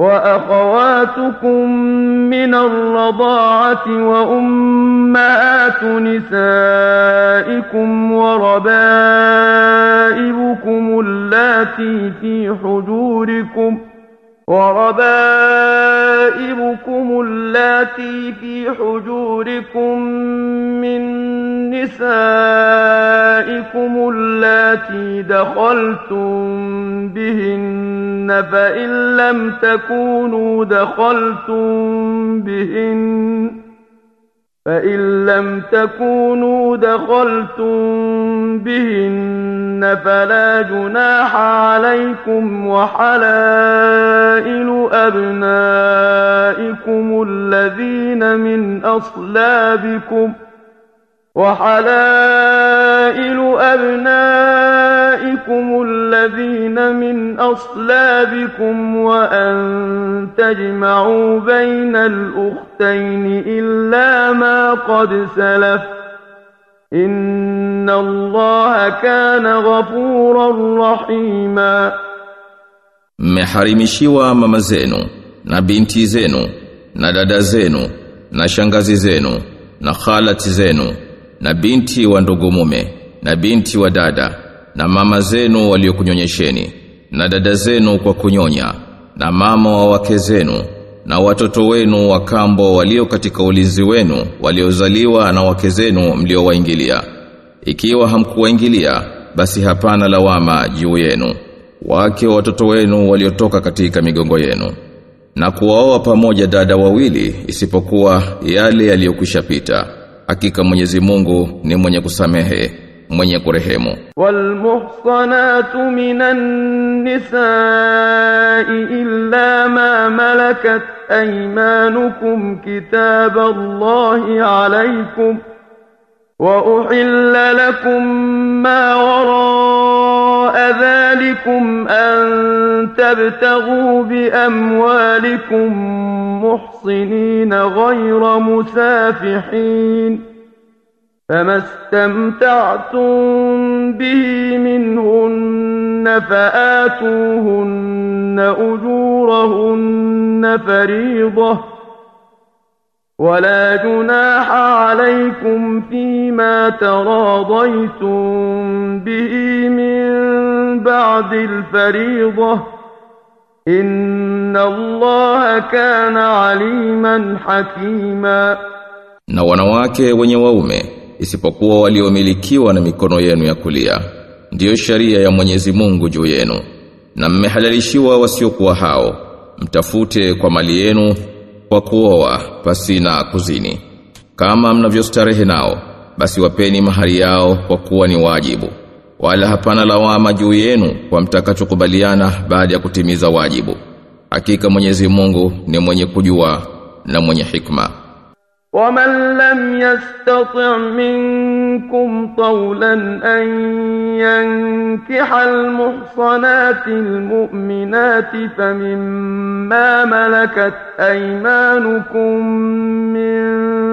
وأخواتكم من الرضاعة وأمهات نسائكم وربائبكم اللاتي في حجوركم وربائبكم اللاتي في حجوركم من نسائكم اللاتي دخلتم بهن فإن لم تكونوا دخلتم بهن فإن لم تكونوا دخلتم بهن فلا جناح عليكم وحلائل أبنائكم الذين من أصلابكم وحلائل أبنائكم الذين من أصلابكم وأن تجمعوا بين الأختين إلا ما قد سلف إن الله كان غفورا رحيما. mmeharimishiwa mama zenu na binti zenu na dada na khalati zenu na binti wa ndugu mume na binti wa dada na mama zenu waliokunyonyesheni na dada zenu kwa kunyonya na mama wa wake zenu na watoto wenu wa kambo walio katika ulinzi wenu waliozaliwa na wake zenu mliowaingilia. Ikiwa hamkuwaingilia basi hapana lawama juu yenu wake wa watoto wenu waliotoka katika migongo yenu na kuwaoa pamoja dada wawili isipokuwa yale yaliyokwishapita pita hakika Mwenyezi Mungu ni mwenye kusamehe mwenye kurehemu والمحصنات من النساء إلا ما ملكت أيمانكم كتاب الله عليكم وأحل لكم ما وراء ذلكم أن تبتغوا بأموالكم محصنين غير مسافحين فما استمتعتم به منهن فآتوهن أجورهن فريضة ولا جناح عليكم فيما تراضيتم به من بعد الفريضة إن الله كان عليما حكيما na wanawake wenye waume isipokuwa waliomilikiwa na mikono yenu ya kulia ndiyo sharia ya Mwenyezi Mungu juu yenu na mmehalalishiwa wasiokuwa hao mtafute kwa mali yenu kwa kuoa pasina kuzini kama mnavyostarehe nao basi wapeni mahari yao kwa kuwa ni wajibu wala hapana lawama juu yenu kwa mtakachokubaliana baada ya kutimiza wajibu hakika Mwenyezi Mungu ni mwenye kujua na mwenye hikma ومن لم يستطع منكم طولا أن ينكح المحصنات المؤمنات فمما ملكت أيمانكم من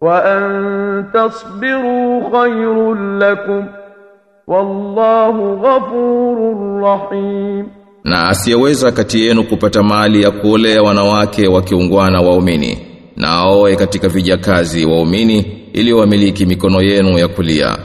وأن تصبروا خير لكم والله غفور رحيم Na asiyeweza kati yenu kupata mali ya kuolea wanawake wakiungwana waumini na aoe katika vijakazi waumini ili wamiliki mikono yenu ya kulia.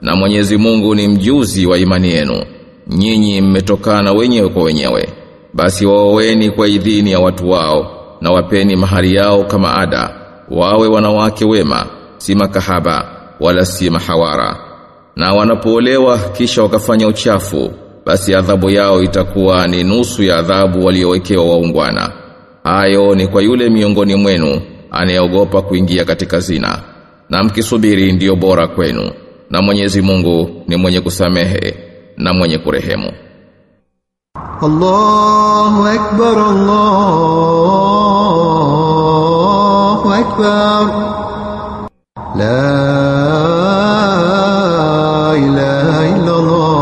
Na Mwenyezi Mungu ni mjuzi wa imani yenu. Nyinyi mmetokana wenyewe kwa wenyewe. Basi waoweni kwa idhini ya watu wao na wapeni mahari yao kama ada. wawe wanawake wema si makahaba wala si mahawara. Na wanapoolewa kisha wakafanya uchafu basi adhabu yao itakuwa ni nusu ya adhabu waliowekewa waungwana. Hayo ni kwa yule miongoni mwenu anayeogopa kuingia katika zina. Na mkisubiri ndiyo bora kwenu. Na Mwenyezi Mungu ni mwenye kusamehe na mwenye kurehemu. Allahu akbar Allah أكبر لا إله إلا الله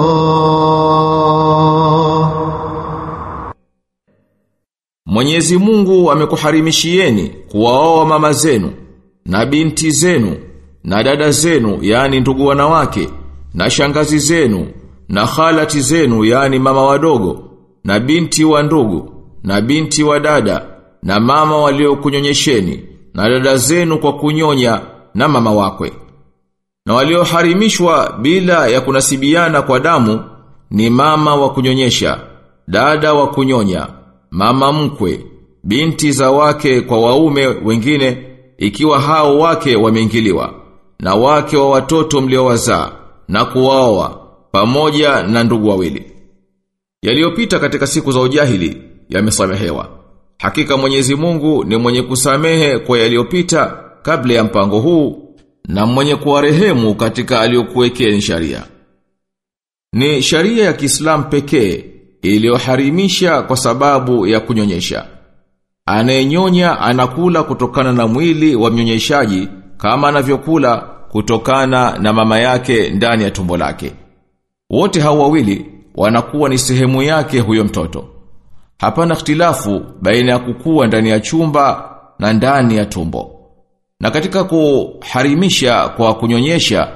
Mwenyezi Mungu amekuharimishieni kuwaoa mama zenu na binti zenu na dada zenu yani ndugu wanawake na shangazi zenu na khalati zenu yani mama wadogo na binti wa ndugu na binti wa dada na mama waliokunyonyesheni na dada zenu kwa kunyonya na mama wakwe na walioharimishwa bila ya kunasibiana kwa damu ni mama wa kunyonyesha, dada wa kunyonya, mama mkwe, binti za wake kwa waume wengine ikiwa hao wake wameingiliwa, na wake wa watoto mliowazaa na kuwaoa pamoja na ndugu wawili. Yaliyopita katika siku za ujahili yamesamehewa. Hakika Mwenyezi Mungu ni mwenye kusamehe kwa yaliyopita kabla ya mpango huu na mwenye kuwarehemu katika aliyokuwekeni sharia. Ni sharia ya Kiislamu pekee iliyoharimisha kwa sababu ya kunyonyesha. Anayenyonya anakula kutokana na mwili wa mnyonyeshaji kama anavyokula kutokana na mama yake ndani ya tumbo lake. Wote hao wawili wanakuwa ni sehemu yake huyo mtoto. Hapana ikhtilafu baina ya kukua ndani ya chumba na ndani ya tumbo. Na katika kuharimisha kwa kunyonyesha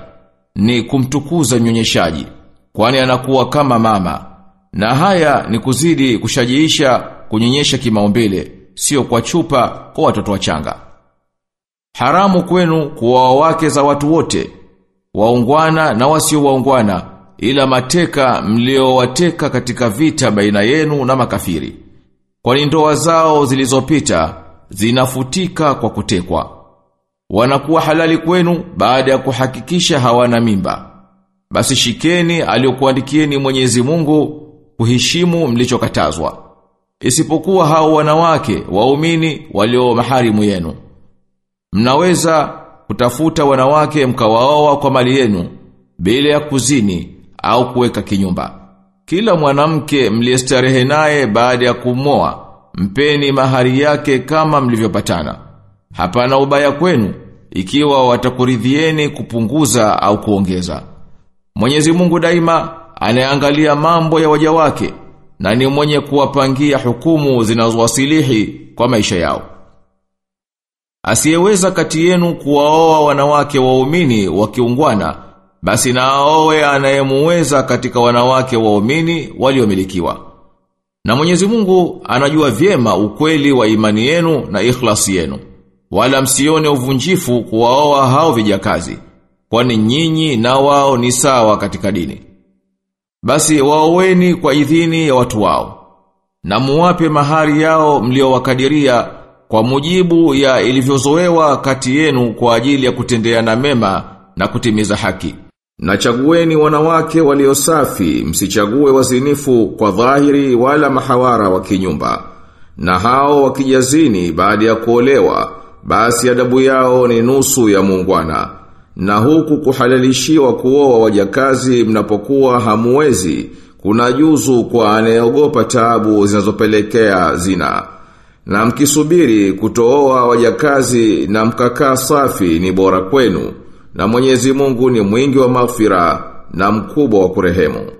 ni kumtukuza mnyonyeshaji, kwani anakuwa kama mama. Na haya ni kuzidi kushajiisha kunyonyesha kimaumbile, sio kwa chupa kwa watoto wachanga. Haramu kwenu kuwa wake za watu wote, waungwana na wasio waungwana, ila mateka mliowateka katika vita baina yenu na makafiri. Kwani ndoa zao zilizopita zinafutika kwa kutekwa. Wanakuwa halali kwenu baada ya kuhakikisha hawana mimba. Basi shikeni aliyokuandikieni Mwenyezi Mungu kuheshimu mlichokatazwa. Isipokuwa hao wanawake waumini walio maharimu yenu. Mnaweza kutafuta wanawake mkawaoa kwa mali yenu bila ya kuzini au kuweka kinyumba. Kila mwanamke mliestarehe naye baada ya kumoa, mpeni mahari yake kama mlivyopatana. Hapana ubaya kwenu ikiwa watakuridhieni kupunguza au kuongeza. Mwenyezi Mungu daima anaangalia mambo ya waja wake na ni mwenye kuwapangia hukumu zinazowasilihi kwa maisha yao. Asiyeweza kati yenu kuwaoa wanawake waumini wakiungwana, basi na aowe anayemuweza katika wanawake waumini waliomilikiwa. Na Mwenyezi Mungu anajua vyema ukweli wa imani yenu na ikhlasi yenu. Wala msione uvunjifu kuwaoa hao vijakazi, kwani nyinyi na wao ni sawa katika dini. Basi waoweni kwa idhini ya watu wao, na muwape mahari yao mliowakadiria kwa mujibu ya ilivyozoewa kati yenu kwa ajili ya kutendeana mema na kutimiza haki. Na chagueni wanawake walio safi, msichague wazinifu kwa dhahiri wala mahawara wa kinyumba. Na hao wakijazini baada ya kuolewa, basi adabu yao ni nusu ya muungwana. Na huku kuhalalishiwa kuoa wajakazi mnapokuwa hamuwezi, kuna juzu kwa anayeogopa taabu zinazopelekea zina. Na mkisubiri kutooa wajakazi na mkakaa safi ni bora kwenu. Na Mwenyezi Mungu ni mwingi wa mafira na mkubwa wa kurehemu.